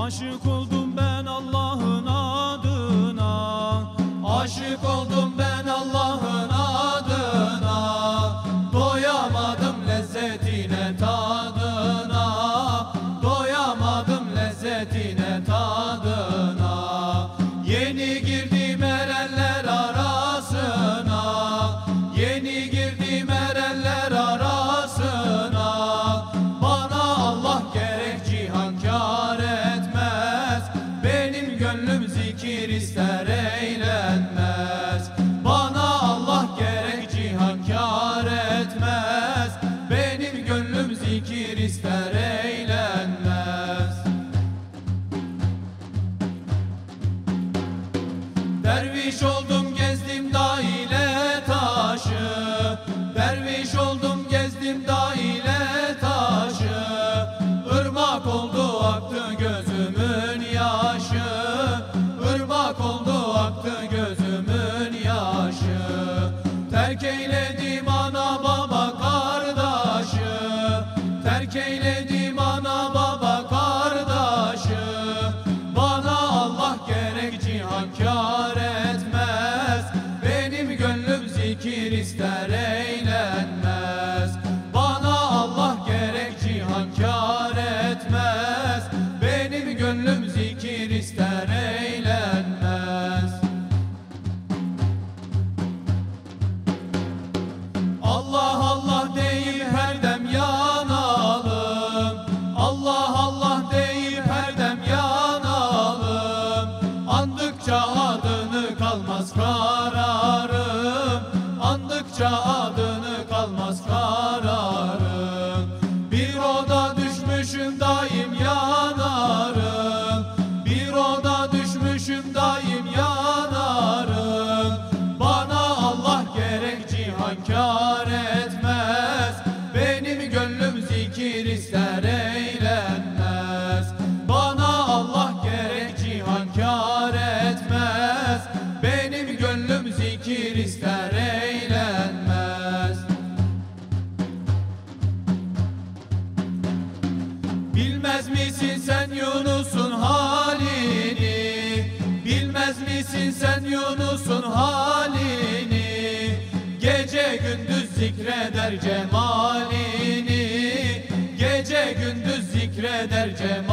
Aşık oldum ben Allah'ın Derviş oldum gezdim dağ ile taşı. Derviş oldum gezdim dağ ile taşı. Irmak oldu aktı gözümün yaşı. Irmak oldu aktı gözümün yaşı. Terk eyledim ana baba kardeşı Terk eyledim ana baba Andıkça adını kalmaz kararım. Andıkça adını kalmaz kararım. Bir oda düşmüşüm daim yanarım. Bir oda düşmüşüm daim yanarım. Bana Allah gerek cihan misin sen Yunus'un halini? Bilmez misin sen Yunus'un halini? Gece gündüz zikreder cemalini. Gece gündüz zikreder cemalini